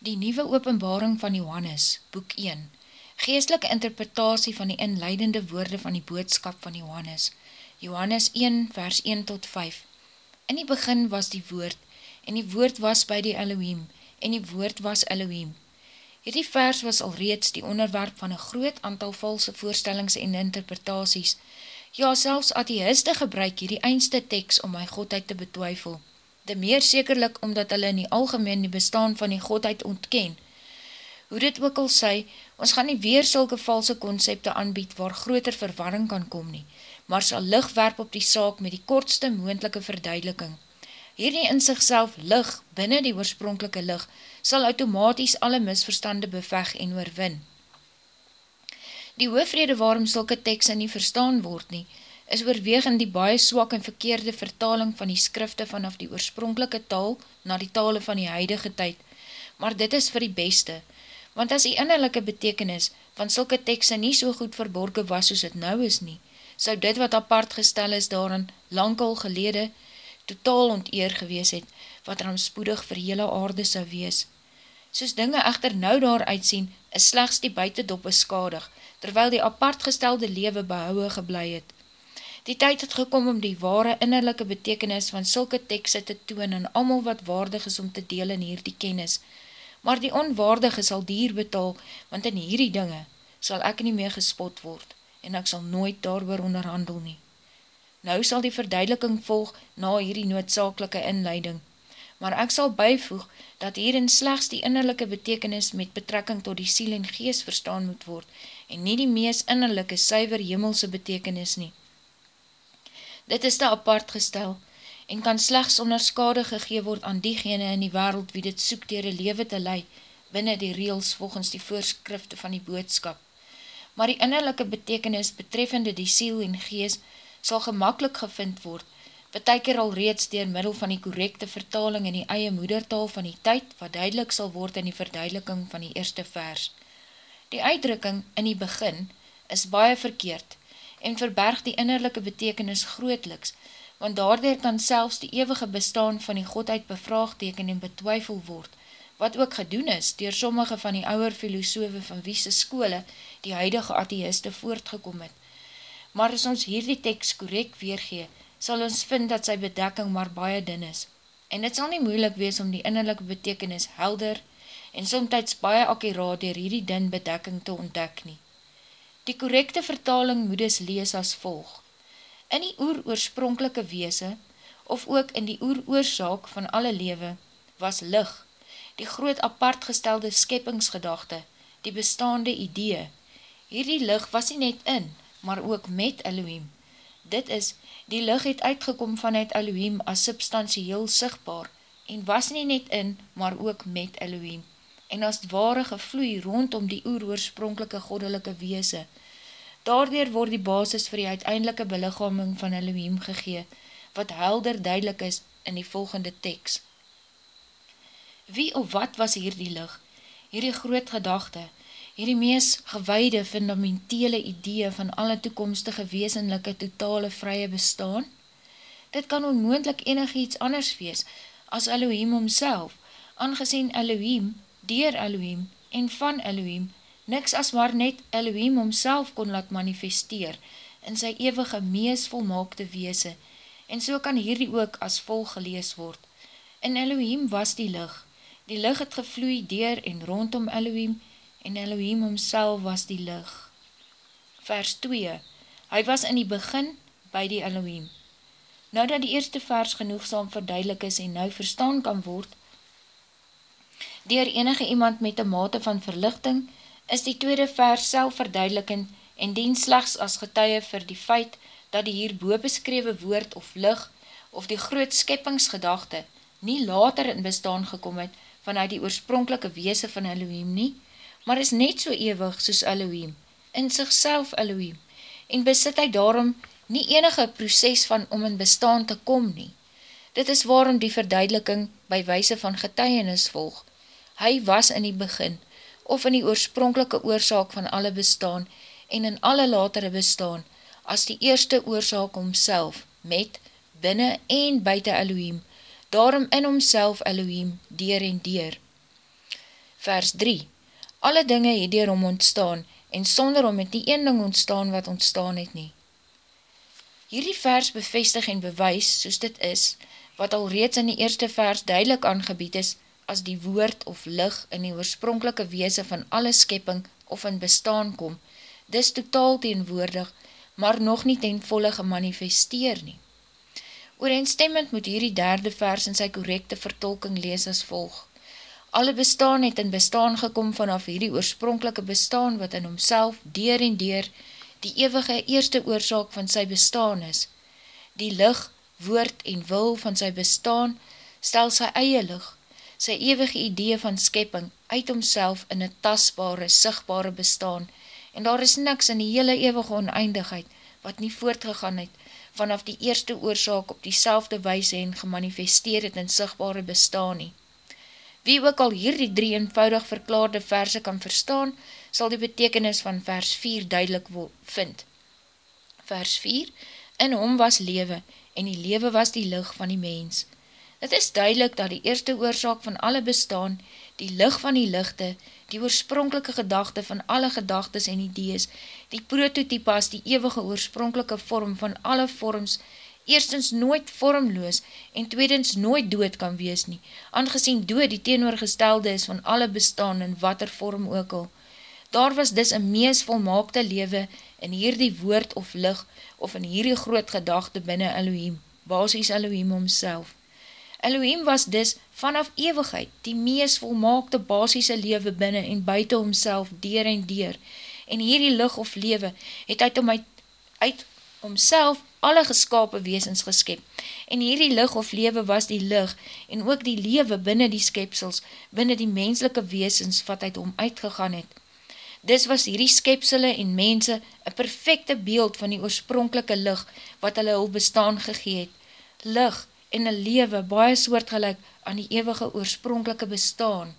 Die nieuwe openbaring van Johannes, boek 1, geestelike interpretatie van die inleidende woorde van die boodskap van Johannes, Johannes 1 vers 1 tot 5. In die begin was die woord, en die woord was by die Elohim, en die woord was Elohim. Hierdie vers was alreeds die onderwerp van een groot aantal valse voorstellings en interpretaties. Ja, selfs atheiste gebruik hierdie eindste tekst om my godheid te betwijfel te meer sekerlik omdat hulle in die algemeen die bestaan van die godheid ontken. Hoe dit ook al sê, ons gaan nie weer sulke valse concepte aanbied waar groter verwarring kan kom nie, maar sal lig werp op die saak met die kortste moendelike verduideliking. Hierdie in sigself lig binnen die oorspronkelike lig sal automatisch alle misverstande beveg en oorwin. Die hoofrede waarom sulke tekste nie verstaan word nie, is oorwegend die baie swak en verkeerde vertaling van die skrifte vanaf die oorspronkelike taal na die tale van die huidige tyd, maar dit is vir die beste, want as die innerlijke betekenis van sulke tekste nie so goed verborge was soos het nou is nie, sou dit wat apart gestel is daarin lang al gelede totaal onteer gewees het, wat ramspoedig vir hele aarde sou wees. Soos dinge echter nou daar uitsien, is slechts die buitendoppe skadig, terwyl die apart gestelde lewe behouwe geblei het. Die tyd het gekom om die ware innerlijke betekenis van sulke tekste te toon en amal wat waardig is om te deel in hierdie kennis. Maar die onwaardige sal dier betaal, want in hierdie dinge sal ek nie meer gespot word en ek sal nooit daarover onderhandel nie. Nou sal die verduideliking volg na hierdie noodzakelike inleiding, maar ek sal byvoeg dat hierin slechts die innerlijke betekenis met betrekking tot die siel en gees verstaan moet word en nie die mees innerlijke suiver hemelse betekenis nie. Dit is te apart gestel en kan slechts onder skade gegee word aan diegene in die wereld wie dit soek dier die lewe te lei binnen die reels volgens die voorskrifte van die boodskap. Maar die innerlijke betekenis betreffende die siel en gees sal gemakkelijk gevind word, beteker al reeds dier middel van die correcte vertaling in die eie moedertaal van die tyd wat duidelik sal word in die verduideliking van die eerste vers. Die uitdrukking in die begin is baie verkeerd en verberg die innerlijke betekenis grootliks, want daardoor kan selfs die eeuwige bestaan van die Godheid bevraagteken en betwyfel word, wat ook gedoen is dier sommige van die ouwer filosofe van wiese skole die huidige atheiste voortgekom het. Maar as ons hierdie tekst correct weergee, sal ons vind dat sy bedekking maar baie din is. En het sal nie moeilik wees om die innerlijke betekenis helder en somtijds baie akkiraat dier hierdie din bedekking te ontdek nie. Die correcte vertaling moet dus lees as volg. In die oer-oorspronkelike weese, of ook in die oer-oorzaak van alle lewe, was lig, die groot apart gestelde skeppingsgedachte, die bestaande idee. Hierdie lig was nie net in, maar ook met Elohim. Dit is, die lig het uitgekom vanuit Elohim as substantieel sigtbaar, en was nie net in, maar ook met Elohim en as ware gevloei rondom die oer-oorspronkelike goddelike weese. Daardoor word die basis vir die uiteindelike belichaming van Elohim gegee, wat helder duidelik is in die volgende tekst. Wie of wat was hier die lig? Hierdie groot gedachte, hierdie mees gewaide fundamentele idee van alle toekomstige weesenlike totale vrye bestaan? Dit kan onmoendlik enig iets anders wees as Elohim omself, aangezien Elohim dier Elohim en van Elohim, niks as maar net Elohim homself kon laat manifesteer in sy eeuwige mees volmaakte weese, en so kan hierdie ook as vol gelees word. In Elohim was die lig, die lig het gevloei dier en rondom Elohim, en Elohim homself was die lig. Vers 2 Hy was in die begin by die Elohim. Nou dat die eerste vers genoegzaam verduidelik is en nou verstaan kan word, Door enige iemand met een mate van verlichting, is die tweede vers selfverduideliken en dien slechts as getuie vir die feit dat die hierboe beskrewe woord of lig of die groot skeppingsgedachte nie later in bestaan gekom het vanuit die oorspronkelike weese van Elohim nie, maar is net so ewig soos Elohim, in sigself Elohim, en besit hy daarom nie enige proces van om in bestaan te kom nie. Dit is waarom die verduideliking by wijse van getuienis volg, hy was in die begin, of in die oorspronkelike oorzaak van alle bestaan, en in alle latere bestaan, as die eerste oorzaak omself, met, binnen en buiten Elohim, daarom in homself Elohim, dier en dier. Vers 3 Alle dinge het dier om ontstaan, en sonder om het nie een ding ontstaan wat ontstaan het nie. Hierdie vers bevestig en bewys, soos dit is, wat al reeds in die eerste vers duidelik aangebied is, as die woord of lig in die oorspronkelike weese van alle skepping of in bestaan kom, dis totaal teenwoordig, maar nog nie ten volle gemanifesteer nie. Ooreenstemmend moet hierdie derde vers in sy korrekte vertolking lees as volg. Alle bestaan het in bestaan gekom vanaf hierdie oorspronkelike bestaan wat in homself deur en deur die ewige eerste oorzaak van sy bestaan is. Die lig, woord en wil van sy bestaan stel sy eie lig, sy ewige idee van skepping uit homself in een tasbare, sigtbare bestaan en daar is niks in die hele ewige oneindigheid wat nie voortgegaan het vanaf die eerste oorzaak op die selfde weise en gemanifesteer het in sigtbare bestaan nie. Wie ook al hier die drie eenvoudig verklaarde verse kan verstaan, sal die betekenis van vers 4 duidelik vind. Vers 4 In hom was lewe, en die lewe was die lig van die mens. Het is duidelik dat die eerste oorzaak van alle bestaan, die lig van die lichte, die oorspronkelike gedachte van alle gedagtes en idees, die prototype as die eeuwige oorspronkelike vorm van alle vorms, eerstens nooit vormloos en tweedens nooit dood kan wees nie, aangezien dood die teenoorgestelde is van alle bestaan in wat er vorm ook al. Daar was dis een mees volmaakte lewe in hierdie woord of lig of in hierdie groot gedachte binnen Elohim, basis Elohim omself. Elohim was dis vanaf ewigheid die mees volmaakte basisse lewe binnen en buiten homself deur en deur en hierdie lig of lewe het uit om uit, uit homself alle geskapen weesens geskep. En hierdie lig of lewe was die lig en ook die lewe binnen die skepsels, binnen die menselike weesens wat uit hom uitgegaan het. Dis was hierdie skepsele en mense een perfecte beeld van die oorspronkelike lig wat hulle al bestaan gegeet. Lig en een lewe baie soortgelijk aan die eeuwige oorspronkelike bestaan.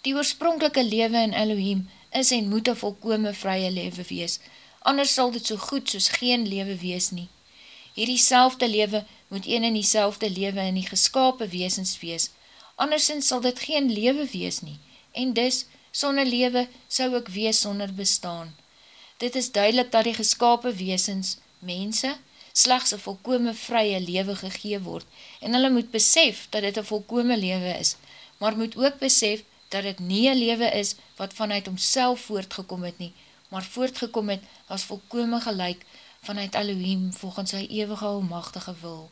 Die oorspronkelike lewe in Elohim is en moet een volkome vrye lewe wees, anders sal dit so goed soos geen lewe wees nie. Hierdie selfde lewe moet een en die selfde lewe in die geskapen weesens wees, andersins sal dit geen lewe wees nie, en dis, sonder lewe, sou ek wees sonder bestaan. Dit is duidelik dat die geskapen weesens, mense, slechts een volkome vrye lewe gegee word, en hulle moet besef dat dit een volkome lewe is, maar moet ook besef dat dit nie een lewe is wat vanuit homself voortgekom het nie, maar voortgekom het as volkome gelijk vanuit Elohim volgens sy eeuwige almachtige wil.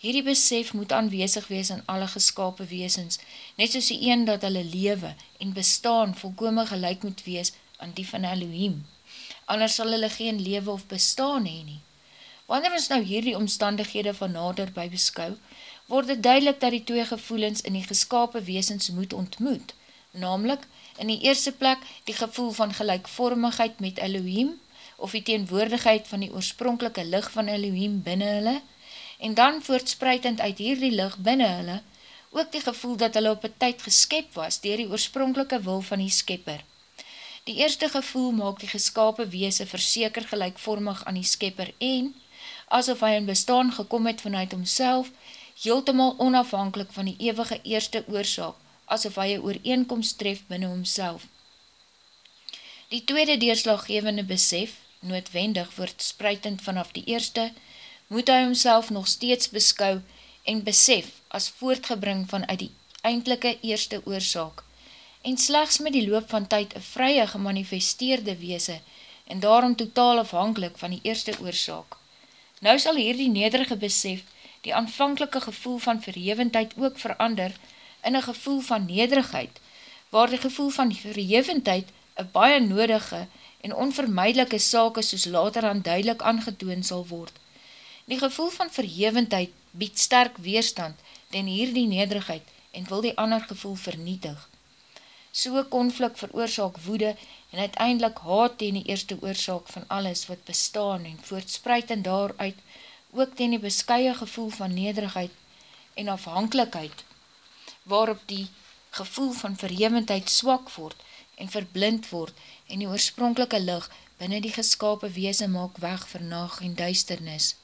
Hierdie besef moet aanwezig wees in alle geskapen weesens, net soos die een dat hulle lewe en bestaan volkome gelijk moet wees aan die van Elohim. Anders sal hulle geen lewe of bestaan heen nie. Wanneer ons nou hierdie omstandighede van nader by beskou, word het duidelik dat die twee gevoelens in die geskapen weesens moet ontmoet, namelijk in die eerste plek die gevoel van gelijkvormigheid met Elohim, of die teenwoordigheid van die oorspronkelike lig van Elohim binnen hulle, en dan voortspreitend uit hierdie lig binnen hulle, ook die gevoel dat hulle op een tyd geskep was dier die oorspronkelike wil van die skepper. Die eerste gevoel maak die geskapen weese verseker gelijkvormig aan die skepper en, asof hy in bestaan gekom het vanuit homself, heeltemaal onafhankelijk van die eeuwige eerste oorzaak, asof hy een ooreenkomst tref binnen homself. Die tweede deerslaggevende besef, noodwendig word spruitend vanaf die eerste, moet hy homself nog steeds beskou en besef as voortgebring vanuit die eindelike eerste oorzaak, en slechts met die loop van tyd een vrye gemanifesteerde weese en daarom totaal afhankelijk van die eerste oorzaak. Nou sal hier die nederige besef die aanvankelike gevoel van verhevendheid ook verander in een gevoel van nederigheid, waar die gevoel van verhevendheid een baie nodige en onvermijdelike sake soos later aan duidelik aangetoon sal word. Die gevoel van verhevendheid bied sterk weerstand ten hier die nederigheid en wil die ander gevoel vernietig. So'n konflik veroorzaak woede en uiteindelik haat ten die eerste oorzaak van alles wat bestaan en voortspreid en daaruit ook ten die beskye gevoel van nederigheid en afhankelijkheid waarop die gevoel van verhevendheid swak word en verblind word en die oorspronkelike lig binnen die geskapen weese maak weg vir nacht en duisternis.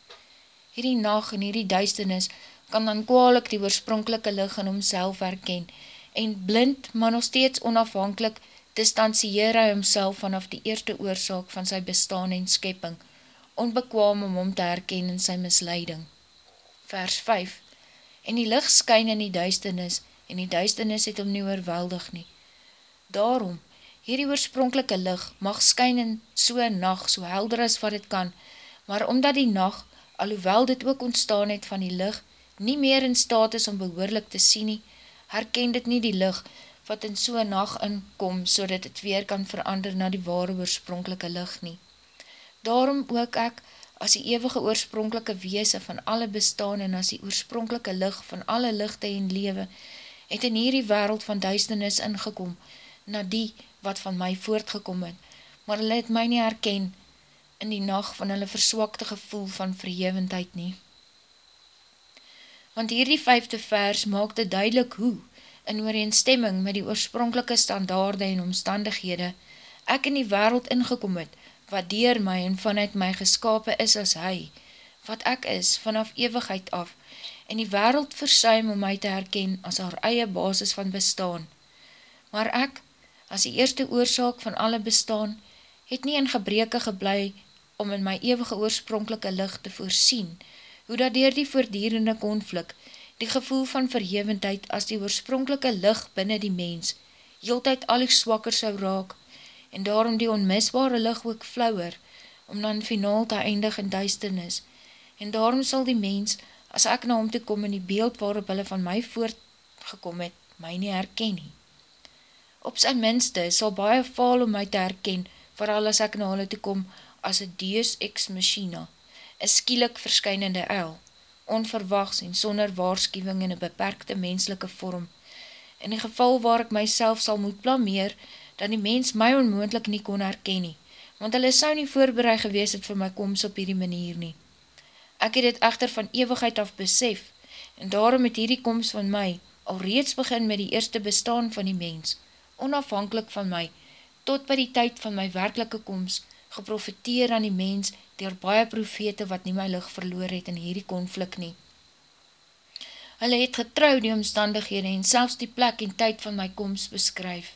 Hierdie nacht en hierdie duisternis kan dan kwalik die oorspronkelike lig in homself herken en blind, maar nog steeds onafhankelijk, distansieer hy homself vanaf die eerste oorzaak van sy bestaan en skepping, onbekwaam om hom te herken in sy misleiding. Vers 5 En die licht skyn in die duisternis, en die duisternis het hom nie oorweldig nie. Daarom, hierdie oorspronkelike licht mag skyn in so'n nacht, so helder as wat het kan, maar omdat die nacht, alhoewel dit ook ontstaan het van die licht, nie meer in staat is om behoorlik te sien nie, herken dit nie die licht, wat in so'n nacht inkom, so dat het weer kan verander na die ware oorspronkelike licht nie. Daarom ook ek, as die eeuwige oorspronkelike weese van alle bestaan en as die oorspronkelike licht van alle lichte en lewe, het in hierdie wereld van duisternis ingekom, na die wat van my voortgekom het, maar hulle het my nie herken in die nacht van hulle verswakte gevoel van verhevendheid nie. Want hierdie vijfde vers maakte duidelik hoe, in ooreenstemming met die oorspronkelike standaarde en omstandighede, ek in die wereld ingekom het, wat dier my en vanuit my geskapen is as hy, wat ek is vanaf ewigheid af, en die wereld versuim om my te herken as haar eie basis van bestaan. Maar ek, as die eerste oorzaak van alle bestaan, het nie in gebreke geblei om in my ewige oorspronkelike licht te voorsien, hoe dat dier die voordierende konflik, die gevoel van verhevendheid as die oorspronkelike licht binnen die mens, heeltijd al die swakker sou raak, en daarom die onmisbare lig ook flauwer, om dan finaal te eindig in duisternis, en daarom sal die mens, as ek na hom te kom in die beeld waarop hulle van my voortgekom het, my nie herken nie. Op sy minste sal baie faal om my te herken, vooral as ek na hulle te kom as een deus ex machina, een skielik verskynende el, onverwachts en sonder waarschuwing in een beperkte menselike vorm. In die geval waar ek myself sal moet blameer, dat die mens my onmoendlik nie kon herken nie, want hulle sou nie voorbereid gewees het vir my komst op hierdie manier nie. Ek het dit echter van eeuwigheid af besef, en daarom het hierdie komst van my al reeds begin met die eerste bestaan van die mens, onafhankelijk van my, tot by die tyd van my werkelike komst, geprofiteer aan die mens dier baie profete wat nie my licht verloor het in hierdie konflik nie. Hulle het getrouw die omstandighede en selfs die plek en tyd van my komst beskryf.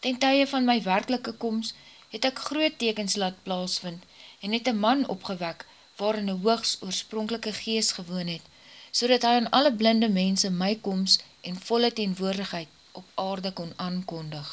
Ten tye van my werkelike koms, het ek groot tekens laat plaasvind en het een man opgewek waarin een hoogs oorspronkelike gees gewoon het, so dat hy aan alle blinde mense my koms en volle teenwoordigheid op aarde kon aankondig.